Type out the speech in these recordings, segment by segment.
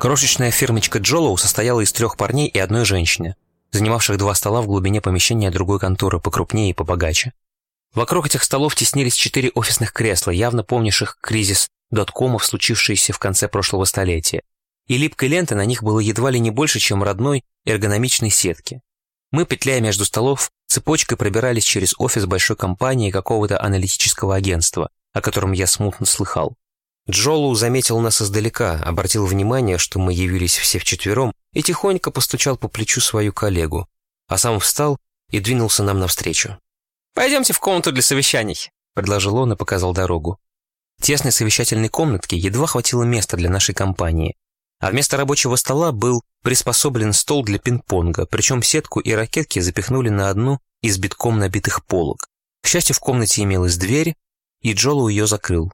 Крошечная фирмочка Джолоу состояла из трех парней и одной женщины, занимавших два стола в глубине помещения другой конторы покрупнее и побогаче. Вокруг этих столов теснились четыре офисных кресла, явно помнивших кризис доткомов, случившийся в конце прошлого столетия, и липкой ленты на них было едва ли не больше, чем родной эргономичной сетки. Мы, петляя между столов, цепочкой пробирались через офис большой компании какого-то аналитического агентства, о котором я смутно слыхал. Джолу заметил нас издалека, обратил внимание, что мы явились все вчетвером, и тихонько постучал по плечу свою коллегу, а сам встал и двинулся нам навстречу. «Пойдемте в комнату для совещаний», — предложил он и показал дорогу. Тесной совещательной комнатки едва хватило места для нашей компании, а вместо рабочего стола был приспособлен стол для пинг-понга, причем сетку и ракетки запихнули на одну из битком набитых полок. К счастью, в комнате имелась дверь, и Джолу ее закрыл.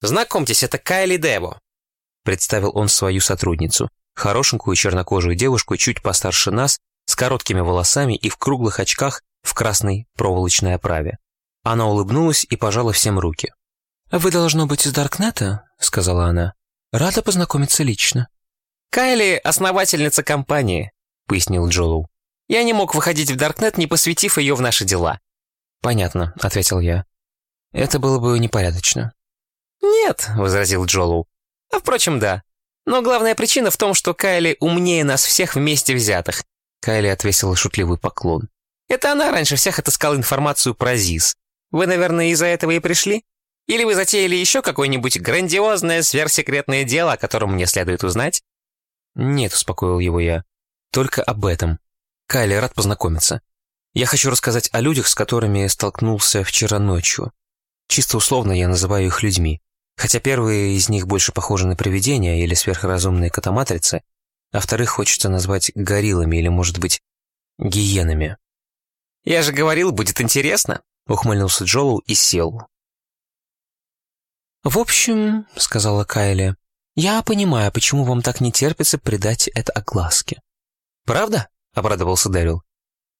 «Знакомьтесь, это Кайли Дево», — представил он свою сотрудницу, хорошенькую чернокожую девушку, чуть постарше нас, с короткими волосами и в круглых очках в красной проволочной оправе. Она улыбнулась и пожала всем руки. «Вы, должно быть, из Даркнета?» — сказала она. «Рада познакомиться лично». «Кайли — основательница компании», — пояснил Джолу. «Я не мог выходить в Даркнет, не посвятив ее в наши дела». «Понятно», — ответил я. «Это было бы непорядочно». «Нет», — возразил Джолу. «А впрочем, да. Но главная причина в том, что Кайли умнее нас всех вместе взятых». Кайли отвесила шутливый поклон. «Это она раньше всех отыскала информацию про ЗИС. Вы, наверное, из-за этого и пришли? Или вы затеяли еще какое-нибудь грандиозное сверхсекретное дело, о котором мне следует узнать?» «Нет», — успокоил его я. «Только об этом. Кайли, рад познакомиться. Я хочу рассказать о людях, с которыми столкнулся вчера ночью. Чисто условно я называю их людьми. Хотя первые из них больше похожи на привидения или сверхразумные катаматрицы, а вторых хочется назвать гориллами или, может быть, гиенами. «Я же говорил, будет интересно», — ухмыльнулся Джолу и сел. «В общем», — сказала Кайли, — «я понимаю, почему вам так не терпится придать это огласке». «Правда?» — обрадовался Дэрил.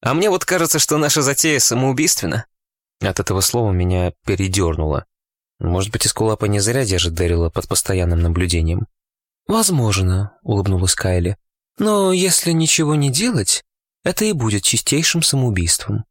«А мне вот кажется, что наша затея самоубийственна». От этого слова меня передернуло. Может быть, Эскулапа не зря держит Дэрила под постоянным наблюдением. «Возможно», — улыбнулась Кайли. «Но если ничего не делать, это и будет чистейшим самоубийством.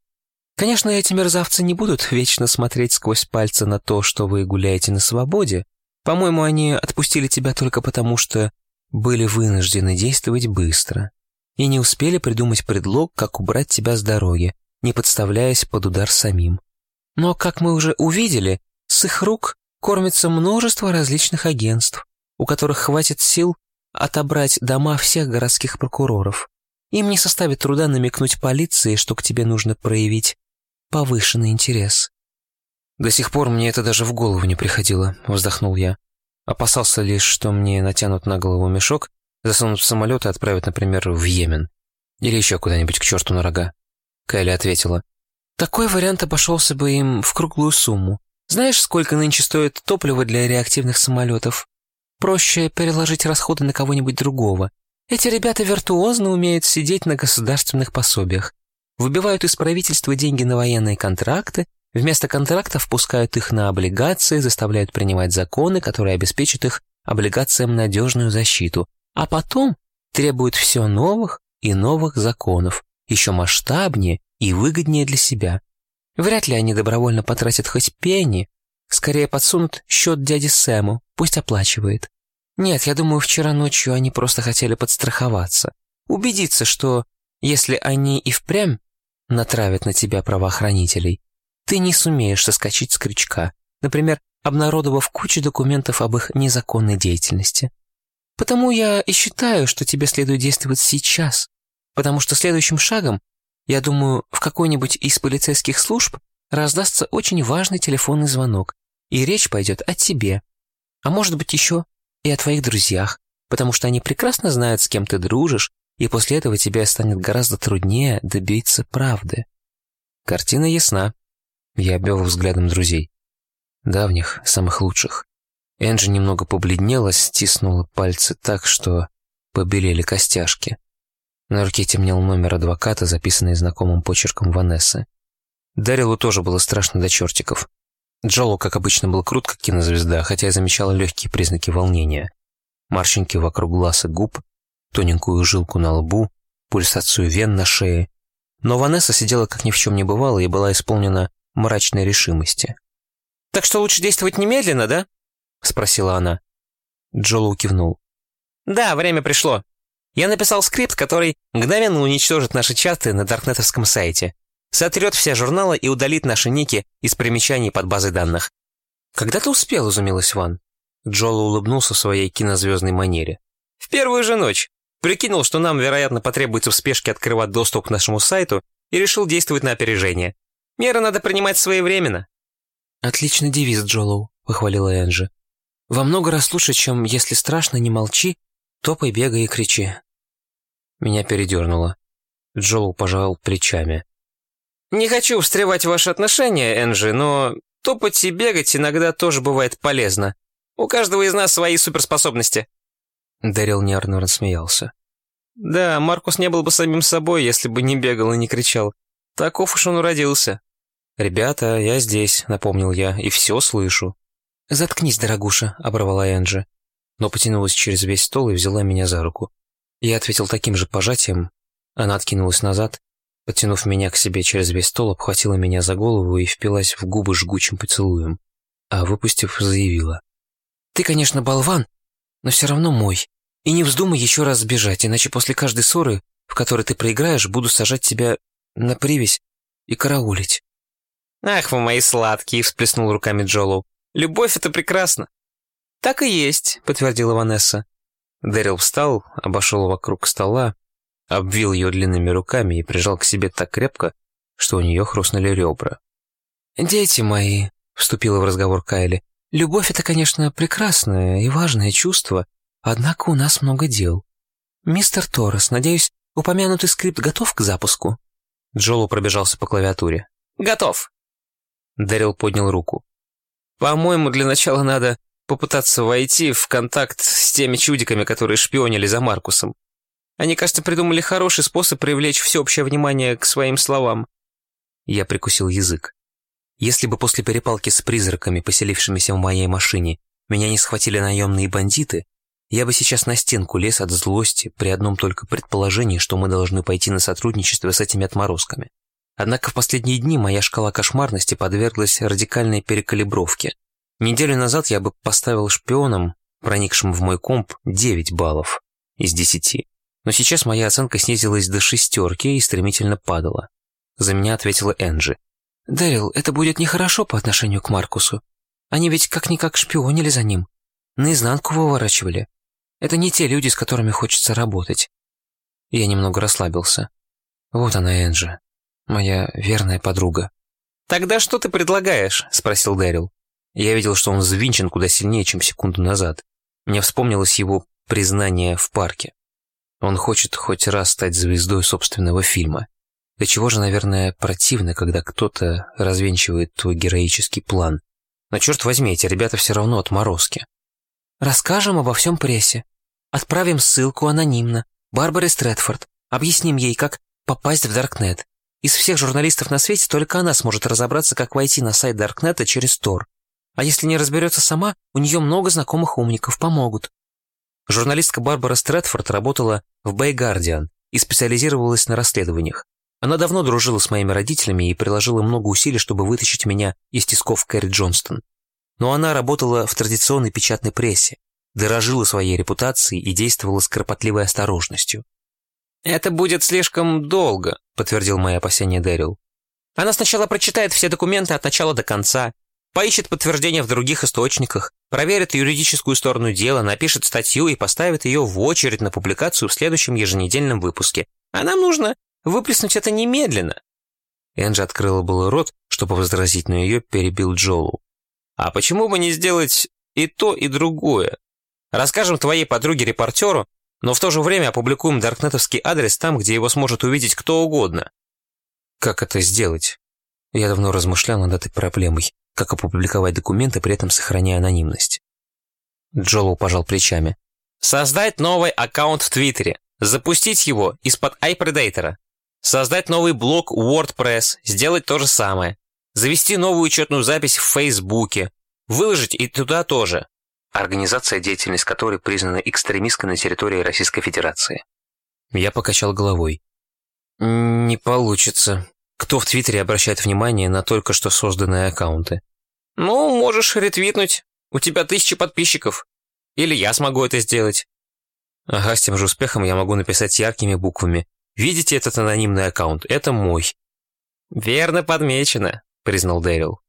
Конечно, эти мерзавцы не будут вечно смотреть сквозь пальцы на то, что вы гуляете на свободе. По-моему, они отпустили тебя только потому, что были вынуждены действовать быстро и не успели придумать предлог, как убрать тебя с дороги, не подставляясь под удар самим. Но, как мы уже увидели, с их рук кормится множество различных агентств, у которых хватит сил отобрать дома всех городских прокуроров. Им не составит труда намекнуть полиции, что к тебе нужно проявить повышенный интерес. «До сих пор мне это даже в голову не приходило», — вздохнул я. Опасался лишь, что мне натянут на голову мешок, засунут в самолет и отправят, например, в Йемен. Или еще куда-нибудь к черту на рога. Кайли ответила. «Такой вариант обошелся бы им в круглую сумму. Знаешь, сколько нынче стоит топливо для реактивных самолетов? Проще переложить расходы на кого-нибудь другого. Эти ребята виртуозно умеют сидеть на государственных пособиях. Выбивают из правительства деньги на военные контракты, вместо контрактов пускают их на облигации, заставляют принимать законы, которые обеспечат их облигациям надежную защиту, а потом требуют все новых и новых законов, еще масштабнее и выгоднее для себя. Вряд ли они добровольно потратят хоть пенни. Скорее подсунут счет дяде Сэму, пусть оплачивает. Нет, я думаю, вчера ночью они просто хотели подстраховаться. Убедиться, что если они и впрямь натравят на тебя правоохранителей, ты не сумеешь соскочить с крючка, например, обнародовав кучу документов об их незаконной деятельности. Потому я и считаю, что тебе следует действовать сейчас, потому что следующим шагом я думаю, в какой-нибудь из полицейских служб раздастся очень важный телефонный звонок, и речь пойдет о тебе. А может быть еще и о твоих друзьях, потому что они прекрасно знают, с кем ты дружишь, и после этого тебе станет гораздо труднее добиться правды. Картина ясна. Я обвел взглядом друзей. Давних, самых лучших. Энджи немного побледнела, стиснула пальцы так, что побелели костяшки. На руке темнел номер адвоката, записанный знакомым почерком Ванессы. Дарилу тоже было страшно до чертиков. Джоло, как обычно, был крут, как кинозвезда, хотя и замечала легкие признаки волнения. морщинки вокруг глаз и губ, тоненькую жилку на лбу, пульсацию вен на шее. Но Ванесса сидела как ни в чем не бывало и была исполнена мрачной решимости. «Так что лучше действовать немедленно, да?» — спросила она. Джолоу кивнул. «Да, время пришло. Я написал скрипт, который мгновенно уничтожит наши чаты на даркнетовском сайте, сотрет все журналы и удалит наши ники из примечаний под базой данных». «Когда ты успел?» — изумилась Ван. Джоло улыбнулся в своей кинозвездной манере. «В первую же ночь. Прикинул, что нам, вероятно, потребуется в спешке открывать доступ к нашему сайту и решил действовать на опережение. Меры надо принимать своевременно». «Отличный девиз, Джолоу», — похвалила Энджи. «Во много раз лучше, чем «если страшно, не молчи, топай, бегай и кричи». Меня передернуло. Джолоу пожал плечами. «Не хочу встревать в ваши отношения, Энджи, но топать и бегать иногда тоже бывает полезно. У каждого из нас свои суперспособности». Дэрил нервно рассмеялся. «Да, Маркус не был бы самим собой, если бы не бегал и не кричал. Таков уж он уродился». «Ребята, я здесь», — напомнил я, — «и все слышу». «Заткнись, дорогуша», — оборвала Энджи, но потянулась через весь стол и взяла меня за руку. Я ответил таким же пожатием. Она откинулась назад, подтянув меня к себе через весь стол, обхватила меня за голову и впилась в губы жгучим поцелуем, а, выпустив, заявила. «Ты, конечно, болван, но все равно мой. И не вздумай еще раз сбежать, иначе после каждой ссоры, в которой ты проиграешь, буду сажать тебя на привязь и караулить». «Ах вы мои сладкие!» — всплеснул руками Джолоу. «Любовь — это прекрасно!» «Так и есть», — подтвердила Ванесса. Дэрил встал, обошел вокруг стола, обвил ее длинными руками и прижал к себе так крепко, что у нее хрустнули ребра. «Дети мои», — вступила в разговор Кайли, — «любовь — это, конечно, прекрасное и важное чувство, однако у нас много дел. Мистер Торрес, надеюсь, упомянутый скрипт готов к запуску?» Джолу пробежался по клавиатуре. «Готов!» Дэрил поднял руку. «По-моему, для начала надо попытаться войти в контакт с теми чудиками, которые шпионили за Маркусом. Они, кажется, придумали хороший способ привлечь всеобщее внимание к своим словам». Я прикусил язык. Если бы после перепалки с призраками, поселившимися в моей машине, меня не схватили наемные бандиты, я бы сейчас на стенку лез от злости при одном только предположении, что мы должны пойти на сотрудничество с этими отморозками. Однако в последние дни моя шкала кошмарности подверглась радикальной перекалибровке. Неделю назад я бы поставил шпионам, проникшим в мой комп, 9 баллов из 10. Но сейчас моя оценка снизилась до шестерки и стремительно падала. За меня ответила Энджи. «Дэрил, это будет нехорошо по отношению к Маркусу. Они ведь как-никак шпионили за ним. Наизнанку выворачивали. Это не те люди, с которыми хочется работать». Я немного расслабился. Вот она, Энджи моя верная подруга». «Тогда что ты предлагаешь?» — спросил Дэрил. Я видел, что он взвинчен куда сильнее, чем секунду назад. Мне вспомнилось его признание в парке. Он хочет хоть раз стать звездой собственного фильма. До чего же, наверное, противно, когда кто-то развенчивает твой героический план. Но черт возьми, эти ребята все равно отморозки. «Расскажем обо всем прессе. Отправим ссылку анонимно. Барбаре Стрэдфорд. Объясним ей, как попасть в Даркнет. Из всех журналистов на свете только она сможет разобраться, как войти на сайт Даркнета через Тор. А если не разберется сама, у нее много знакомых умников, помогут. Журналистка Барбара Стрэдфорд работала в Bay Guardian и специализировалась на расследованиях. Она давно дружила с моими родителями и приложила много усилий, чтобы вытащить меня из тисков Кэрри Джонстон. Но она работала в традиционной печатной прессе, дорожила своей репутацией и действовала с кропотливой осторожностью. «Это будет слишком долго», — подтвердил мои опасения Дэрил. «Она сначала прочитает все документы от начала до конца, поищет подтверждения в других источниках, проверит юридическую сторону дела, напишет статью и поставит ее в очередь на публикацию в следующем еженедельном выпуске. А нам нужно выплеснуть это немедленно». Энджи открыла был рот, чтобы возразить, но ее перебил Джолу. «А почему бы не сделать и то, и другое? Расскажем твоей подруге-репортеру, но в то же время опубликуем даркнетовский адрес там, где его сможет увидеть кто угодно. Как это сделать? Я давно размышлял над этой проблемой. Как опубликовать документы, при этом сохраняя анонимность? Джолоу пожал плечами. Создать новый аккаунт в Твиттере. Запустить его из-под iPredator. Создать новый блог WordPress. Сделать то же самое. Завести новую учетную запись в Фейсбуке. Выложить и туда тоже. организация, деятельность которой признана экстремистской на территории Российской Федерации. Я покачал головой. «Не получится. Кто в Твиттере обращает внимание на только что созданные аккаунты?» «Ну, можешь ретвитнуть. У тебя тысячи подписчиков. Или я смогу это сделать». Ага, с тем же успехом я могу написать яркими буквами. «Видите этот анонимный аккаунт? Это мой». «Верно подмечено», — признал Дэрил.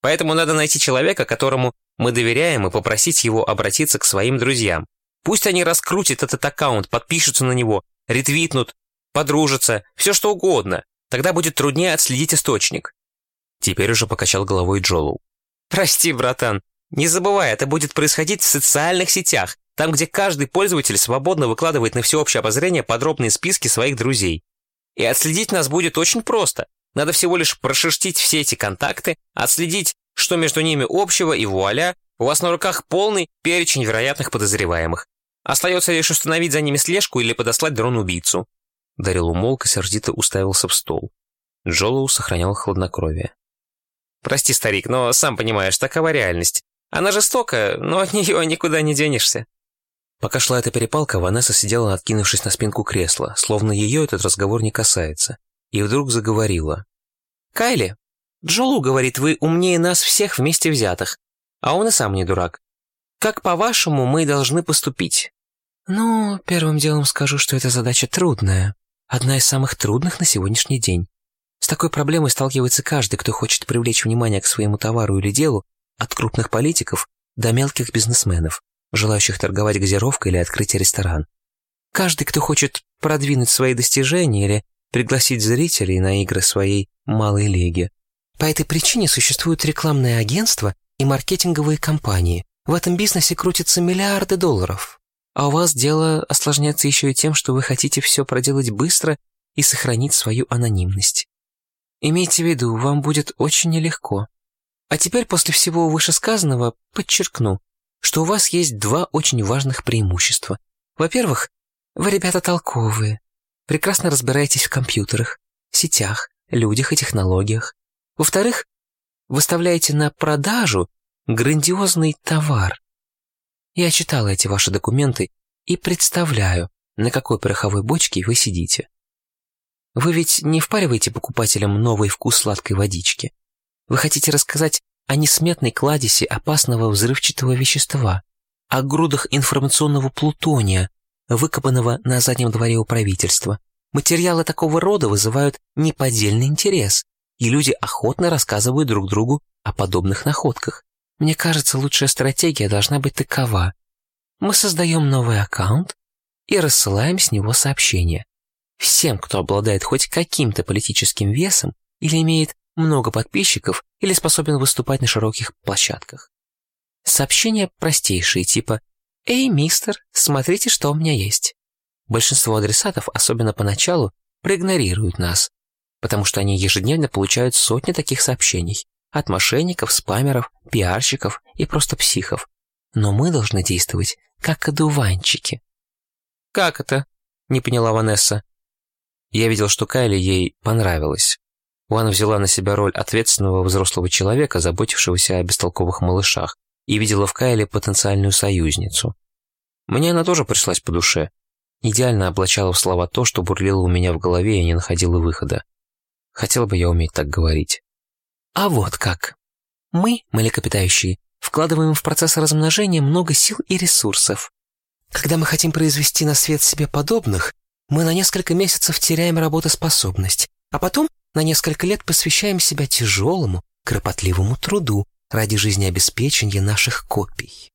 «Поэтому надо найти человека, которому мы доверяем, и попросить его обратиться к своим друзьям. Пусть они раскрутят этот аккаунт, подпишутся на него, ретвитнут, подружатся, все что угодно. Тогда будет труднее отследить источник». Теперь уже покачал головой Джолу. «Прости, братан, не забывай, это будет происходить в социальных сетях, там, где каждый пользователь свободно выкладывает на всеобщее обозрение подробные списки своих друзей. И отследить нас будет очень просто. Надо всего лишь прошерстить все эти контакты, отследить, что между ними общего, и вуаля, у вас на руках полный перечень вероятных подозреваемых. Остается лишь установить за ними слежку или подослать дрон-убийцу». Дарил умолк и сердито уставился в стол. Джолоу сохранял хладнокровие. «Прости, старик, но, сам понимаешь, такова реальность. Она жестока, но от нее никуда не денешься». Пока шла эта перепалка, Ванесса сидела, откинувшись на спинку кресла, словно ее этот разговор не касается, и вдруг заговорила. «Кайли, Джолу говорит, вы умнее нас всех вместе взятых, а он и сам не дурак. Как, по-вашему, мы должны поступить?» «Ну, первым делом скажу, что эта задача трудная. Одна из самых трудных на сегодняшний день. С такой проблемой сталкивается каждый, кто хочет привлечь внимание к своему товару или делу, от крупных политиков до мелких бизнесменов желающих торговать газировкой или открыть ресторан. Каждый, кто хочет продвинуть свои достижения или пригласить зрителей на игры своей малой лиги. По этой причине существуют рекламные агентства и маркетинговые компании. В этом бизнесе крутятся миллиарды долларов. А у вас дело осложняется еще и тем, что вы хотите все проделать быстро и сохранить свою анонимность. Имейте в виду, вам будет очень нелегко. А теперь после всего вышесказанного подчеркну, что у вас есть два очень важных преимущества. Во-первых, вы ребята толковые, прекрасно разбираетесь в компьютерах, сетях, людях и технологиях. Во-вторых, выставляете на продажу грандиозный товар. Я читала эти ваши документы и представляю, на какой пороховой бочке вы сидите. Вы ведь не впариваете покупателям новый вкус сладкой водички. Вы хотите рассказать о несметной кладези опасного взрывчатого вещества, о грудах информационного плутония, выкопанного на заднем дворе у правительства. Материалы такого рода вызывают неподдельный интерес, и люди охотно рассказывают друг другу о подобных находках. Мне кажется, лучшая стратегия должна быть такова. Мы создаем новый аккаунт и рассылаем с него сообщения. Всем, кто обладает хоть каким-то политическим весом или имеет много подписчиков или способен выступать на широких площадках. Сообщения простейшие, типа «Эй, мистер, смотрите, что у меня есть». Большинство адресатов, особенно поначалу, проигнорируют нас, потому что они ежедневно получают сотни таких сообщений от мошенников, спамеров, пиарщиков и просто психов. Но мы должны действовать как одуванчики. «Как это?» — не поняла Ванесса. Я видел, что Кайли ей понравилось. Уан взяла на себя роль ответственного взрослого человека, заботившегося о бестолковых малышах, и видела в Кайле потенциальную союзницу. Мне она тоже пришлась по душе. Идеально облачала в слова то, что бурлило у меня в голове и не находила выхода. Хотел бы я уметь так говорить. А вот как. Мы, млекопитающие, вкладываем в процесс размножения много сил и ресурсов. Когда мы хотим произвести на свет себе подобных, мы на несколько месяцев теряем работоспособность, а потом на несколько лет посвящаем себя тяжелому, кропотливому труду ради жизнеобеспечения наших копий.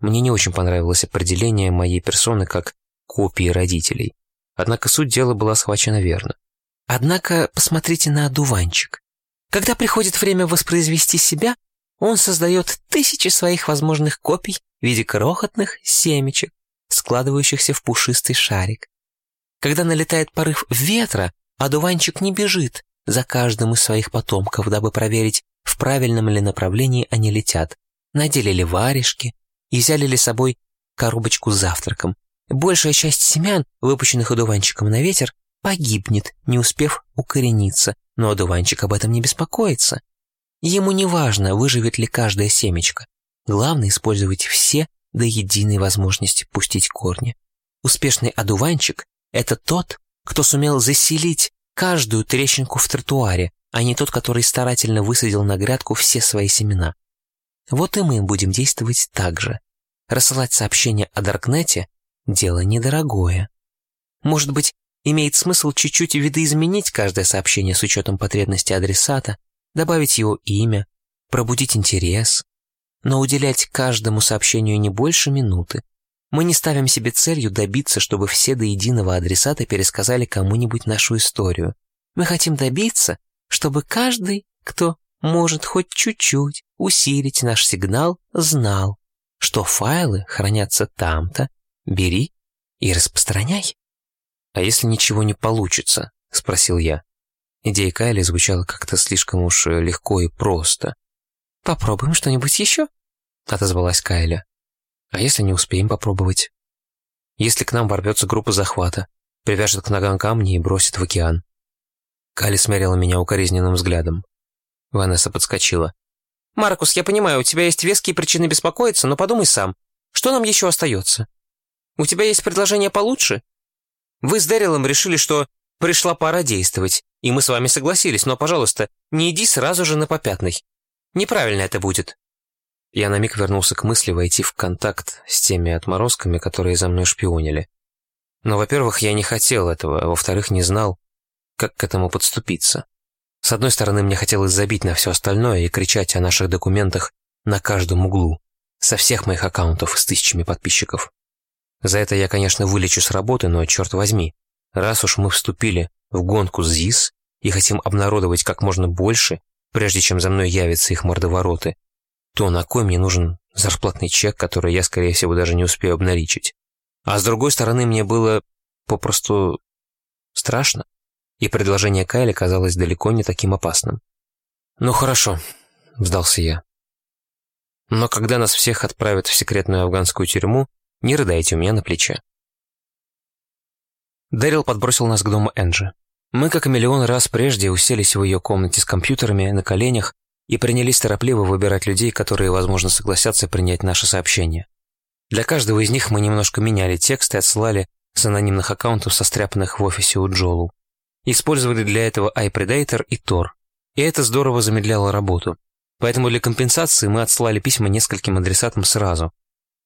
Мне не очень понравилось определение моей персоны как копии родителей. Однако суть дела была схвачена верно. Однако посмотрите на одуванчик. Когда приходит время воспроизвести себя, он создает тысячи своих возможных копий в виде крохотных семечек, складывающихся в пушистый шарик. Когда налетает порыв ветра, одуванчик не бежит, за каждым из своих потомков, дабы проверить, в правильном ли направлении они летят, надели ли варежки и взяли ли с собой коробочку с завтраком. Большая часть семян, выпущенных одуванчиком на ветер, погибнет, не успев укорениться, но одуванчик об этом не беспокоится. Ему не важно, выживет ли каждая семечко. Главное использовать все до единой возможности пустить корни. Успешный одуванчик – это тот, кто сумел заселить каждую трещинку в тротуаре, а не тот, который старательно высадил на грядку все свои семена. Вот и мы будем действовать так же. Рассылать сообщения о Даркнете – дело недорогое. Может быть, имеет смысл чуть-чуть видоизменить каждое сообщение с учетом потребности адресата, добавить его имя, пробудить интерес, но уделять каждому сообщению не больше минуты. Мы не ставим себе целью добиться, чтобы все до единого адресата пересказали кому-нибудь нашу историю. Мы хотим добиться, чтобы каждый, кто может хоть чуть-чуть усилить наш сигнал, знал, что файлы хранятся там-то, бери и распространяй. «А если ничего не получится?» — спросил я. Идея Кайли звучала как-то слишком уж легко и просто. «Попробуем что-нибудь еще?» — отозвалась Кайля. «А если не успеем попробовать? Если к нам ворвется группа захвата, привяжет к ногам камни и бросит в океан?» Кайли смерила меня укоризненным взглядом. Ванесса подскочила. «Маркус, я понимаю, у тебя есть веские причины беспокоиться, но подумай сам. Что нам еще остается? У тебя есть предложение получше? Вы с Дэрилом решили, что пришла пора действовать, и мы с вами согласились, но, пожалуйста, не иди сразу же на попятный. Неправильно это будет». Я на миг вернулся к мысли войти в контакт с теми отморозками, которые за мной шпионили. Но, во-первых, я не хотел этого, а во-вторых, не знал, как к этому подступиться. С одной стороны, мне хотелось забить на все остальное и кричать о наших документах на каждом углу, со всех моих аккаунтов с тысячами подписчиков. За это я, конечно, вылечу с работы, но, черт возьми, раз уж мы вступили в гонку ЗИС и хотим обнародовать как можно больше, прежде чем за мной явятся их мордовороты, то на кой мне нужен зарплатный чек, который я, скорее всего, даже не успею обналичить? А с другой стороны, мне было попросту страшно, и предложение Кайли казалось далеко не таким опасным. «Ну хорошо», — сдался я. «Но когда нас всех отправят в секретную афганскую тюрьму, не рыдайте у меня на плече». Дэрил подбросил нас к дому Энджи. Мы, как и миллион раз прежде, уселись в ее комнате с компьютерами на коленях и принялись торопливо выбирать людей, которые, возможно, согласятся принять наше сообщение. Для каждого из них мы немножко меняли текст и отсылали с анонимных аккаунтов, состряпанных в офисе у Джолу. Использовали для этого iPredator и Tor. И это здорово замедляло работу. Поэтому для компенсации мы отсылали письма нескольким адресатам сразу,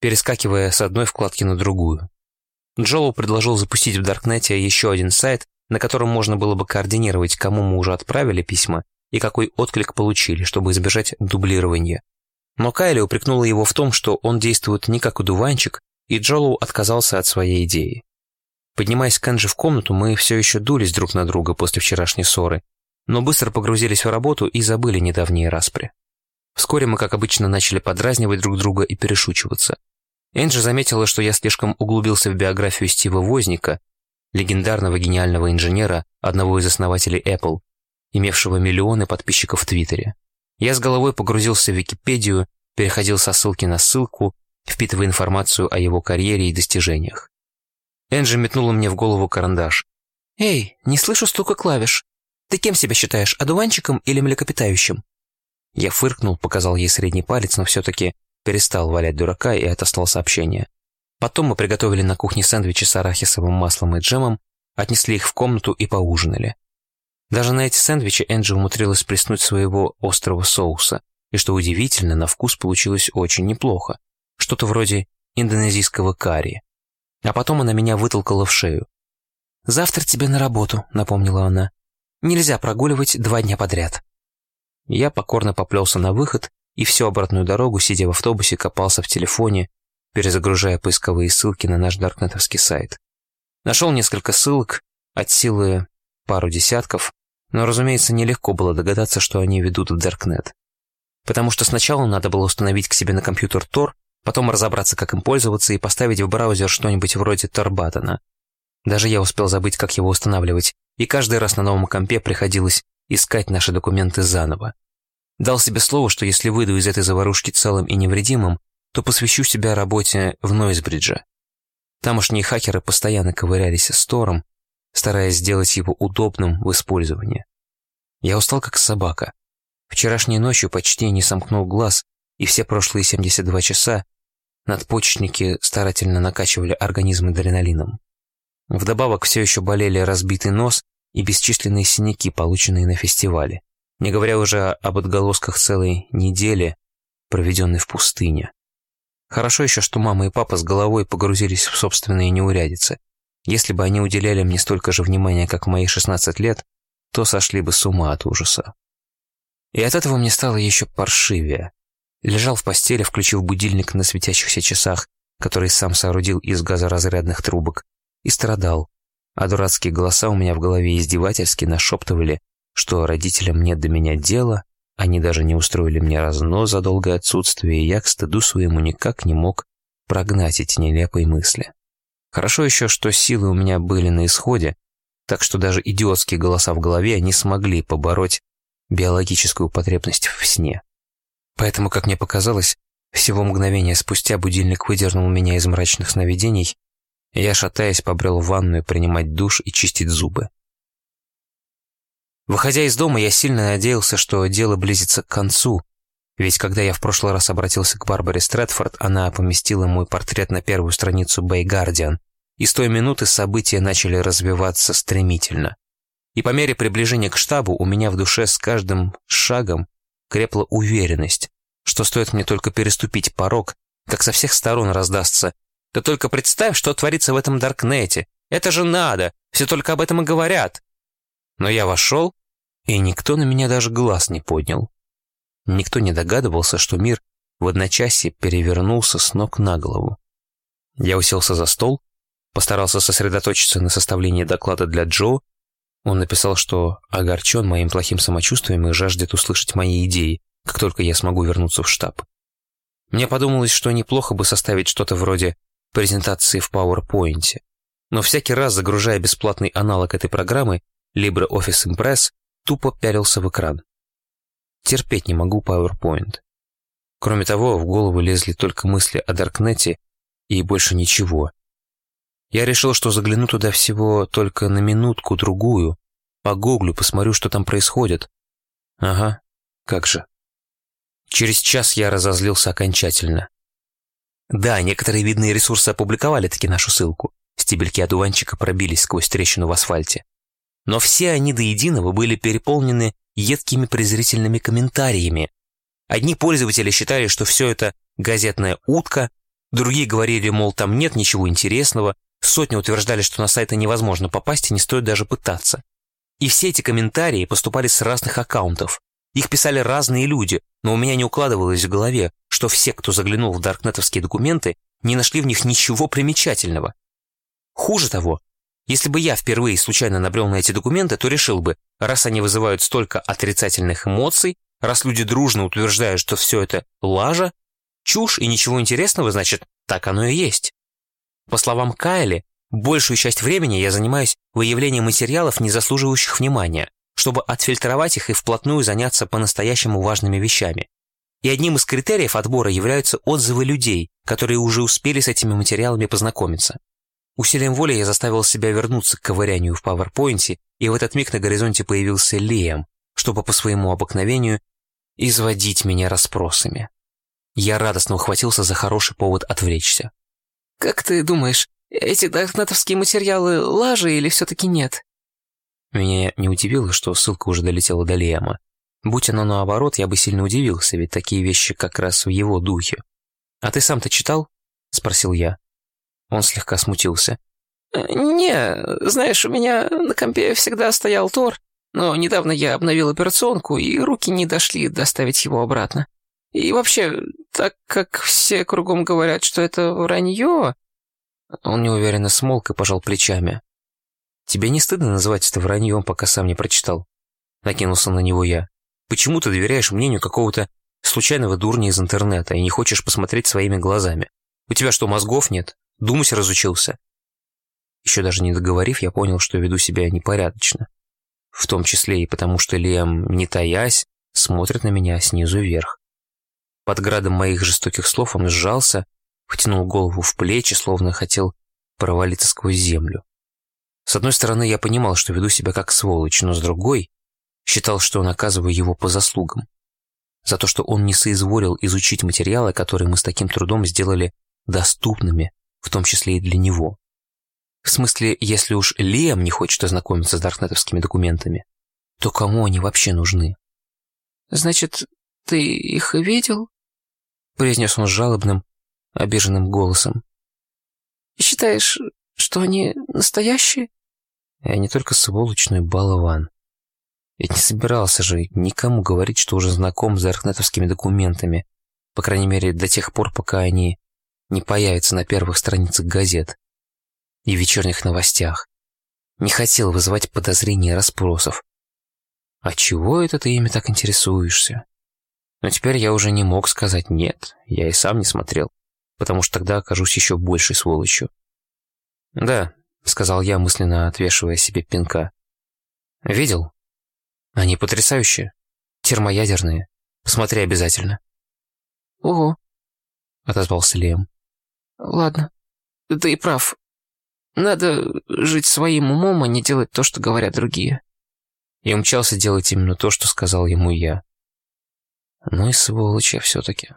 перескакивая с одной вкладки на другую. Джолу предложил запустить в Даркнете еще один сайт, на котором можно было бы координировать, кому мы уже отправили письма и какой отклик получили, чтобы избежать дублирования. Но Кайли упрекнула его в том, что он действует не как удуванчик, и Джолоу отказался от своей идеи. Поднимаясь к Энджи в комнату, мы все еще дулись друг на друга после вчерашней ссоры, но быстро погрузились в работу и забыли недавние распри. Вскоре мы, как обычно, начали подразнивать друг друга и перешучиваться. Энджи заметила, что я слишком углубился в биографию Стива Возника легендарного гениального инженера, одного из основателей Apple, имевшего миллионы подписчиков в Твиттере. Я с головой погрузился в Википедию, переходил со ссылки на ссылку, впитывая информацию о его карьере и достижениях. Энджи метнула мне в голову карандаш. «Эй, не слышу стука клавиш. Ты кем себя считаешь, одуванчиком или млекопитающим?» Я фыркнул, показал ей средний палец, но все-таки перестал валять дурака и отослал сообщение. Потом мы приготовили на кухне сэндвичи с арахисовым маслом и джемом, отнесли их в комнату и поужинали. Даже на эти сэндвичи Энджи умудрилась приснуть своего острого соуса, и, что удивительно, на вкус получилось очень неплохо. Что-то вроде индонезийского карри. А потом она меня вытолкала в шею. «Завтра тебе на работу», — напомнила она. «Нельзя прогуливать два дня подряд». Я покорно поплелся на выход и всю обратную дорогу, сидя в автобусе, копался в телефоне, перезагружая поисковые ссылки на наш даркнетовский сайт. Нашел несколько ссылок, от силы пару десятков, но, разумеется, нелегко было догадаться, что они ведут в Даркнет. Потому что сначала надо было установить к себе на компьютер Tor, потом разобраться, как им пользоваться, и поставить в браузер что-нибудь вроде Торбаттона. Даже я успел забыть, как его устанавливать, и каждый раз на новом компе приходилось искать наши документы заново. Дал себе слово, что если выйду из этой заварушки целым и невредимым, то посвящу себя работе в Нойсбридже. Тамошние хакеры постоянно ковырялись с Тором, стараясь сделать его удобным в использовании. Я устал как собака. Вчерашней ночью почти не сомкнул глаз, и все прошлые 72 часа надпочечники старательно накачивали организм адреналином. Вдобавок все еще болели разбитый нос и бесчисленные синяки, полученные на фестивале, не говоря уже об отголосках целой недели, проведенной в пустыне. Хорошо еще, что мама и папа с головой погрузились в собственные неурядицы. Если бы они уделяли мне столько же внимания, как мои 16 лет, то сошли бы с ума от ужаса. И от этого мне стало еще паршивее. Лежал в постели, включив будильник на светящихся часах, который сам соорудил из газоразрядных трубок, и страдал. А дурацкие голоса у меня в голове издевательски нашептывали, что родителям нет до меня дела, они даже не устроили мне разнос за долгое отсутствие, и я к стыду своему никак не мог прогнать эти нелепые мысли. Хорошо еще, что силы у меня были на исходе, так что даже идиотские голоса в голове не смогли побороть биологическую потребность в сне. Поэтому, как мне показалось, всего мгновения спустя будильник выдернул меня из мрачных сновидений, я, шатаясь, побрел в ванную принимать душ и чистить зубы. Выходя из дома, я сильно надеялся, что дело близится к концу, ведь когда я в прошлый раз обратился к Барбаре Стрэдфорд, она поместила мой портрет на первую страницу Bay Guardian, и с той минуты события начали развиваться стремительно. И по мере приближения к штабу у меня в душе с каждым шагом крепла уверенность, что стоит мне только переступить порог, как со всех сторон раздастся «Да только представь, что творится в этом Даркнете! Это же надо! Все только об этом и говорят!» Но я вошел, и никто на меня даже глаз не поднял. Никто не догадывался, что мир в одночасье перевернулся с ног на голову. Я уселся за стол, постарался сосредоточиться на составлении доклада для Джо. Он написал, что огорчен моим плохим самочувствием и жаждет услышать мои идеи, как только я смогу вернуться в штаб. Мне подумалось, что неплохо бы составить что-то вроде презентации в PowerPoint. Но всякий раз, загружая бесплатный аналог этой программы, LibreOffice Impress, тупо пялился в экран. Терпеть не могу PowerPoint. Кроме того, в голову лезли только мысли о Даркнете и больше ничего. Я решил, что загляну туда всего только на минутку-другую, погуглю, посмотрю, что там происходит. Ага, как же. Через час я разозлился окончательно. Да, некоторые видные ресурсы опубликовали таки нашу ссылку. Стебельки одуванчика пробились сквозь трещину в асфальте. Но все они до единого были переполнены едкими презрительными комментариями. Одни пользователи считали, что все это газетная утка, другие говорили, мол, там нет ничего интересного, сотни утверждали, что на сайты невозможно попасть и не стоит даже пытаться. И все эти комментарии поступали с разных аккаунтов. Их писали разные люди, но у меня не укладывалось в голове, что все, кто заглянул в даркнетовские документы, не нашли в них ничего примечательного. Хуже того, если бы я впервые случайно набрел на эти документы, то решил бы, раз они вызывают столько отрицательных эмоций, раз люди дружно утверждают, что все это лажа, чушь и ничего интересного, значит, так оно и есть. По словам Кайли, большую часть времени я занимаюсь выявлением материалов, не заслуживающих внимания, чтобы отфильтровать их и вплотную заняться по-настоящему важными вещами. И одним из критериев отбора являются отзывы людей, которые уже успели с этими материалами познакомиться. Усилием воли я заставил себя вернуться к ковырянию в PowerPoint, и в этот миг на горизонте появился Лиам, чтобы по своему обыкновению изводить меня расспросами. Я радостно ухватился за хороший повод отвлечься. «Как ты думаешь, эти даркнетовские материалы лажи или все-таки нет?» Меня не удивило, что ссылка уже долетела до Лиама. Будь оно наоборот, я бы сильно удивился, ведь такие вещи как раз в его духе. «А ты сам-то читал?» — спросил я. Он слегка смутился. «Э, «Не, знаешь, у меня на компе всегда стоял Тор, но недавно я обновил операционку, и руки не дошли доставить его обратно. И вообще, так как все кругом говорят, что это вранье...» Он неуверенно смолк и пожал плечами. «Тебе не стыдно называть это враньем, пока сам не прочитал?» Накинулся на него я. «Почему ты доверяешь мнению какого-то случайного дурня из интернета и не хочешь посмотреть своими глазами? У тебя что, мозгов нет? Думать разучился. Еще даже не договорив, я понял, что веду себя непорядочно. В том числе и потому, что Лем, не таясь, смотрит на меня снизу вверх. Под градом моих жестоких слов он сжался, втянул голову в плечи, словно хотел провалиться сквозь землю. С одной стороны, я понимал, что веду себя как сволочь, но с другой считал, что наказываю его по заслугам. за то, что он не соизволил изучить материалы, которые мы с таким трудом сделали доступными, в том числе и для него. В смысле, если уж Лиам не хочет ознакомиться с даркнетовскими документами, то кому они вообще нужны? «Значит, ты их видел?» произнес он жалобным, обиженным голосом. «Считаешь, что они настоящие?» Я не только сволочный балован. Ведь не собирался же никому говорить, что уже знаком с архнетовскими документами, по крайней мере, до тех пор, пока они не появятся на первых страницах газет и вечерних новостях. Не хотел вызывать подозрения и расспросов. А чего это ты ими так интересуешься? Но теперь я уже не мог сказать «нет», я и сам не смотрел, потому что тогда окажусь еще большей сволочью. «Да», — сказал я, мысленно отвешивая себе пинка. «Видел? Они потрясающие. Термоядерные. Посмотри обязательно». «Ого», — отозвался Лем. «Ладно, ты прав. Надо жить своим умом, а не делать то, что говорят другие». И умчался делать именно то, что сказал ему я. Ну и сволочь я все-таки.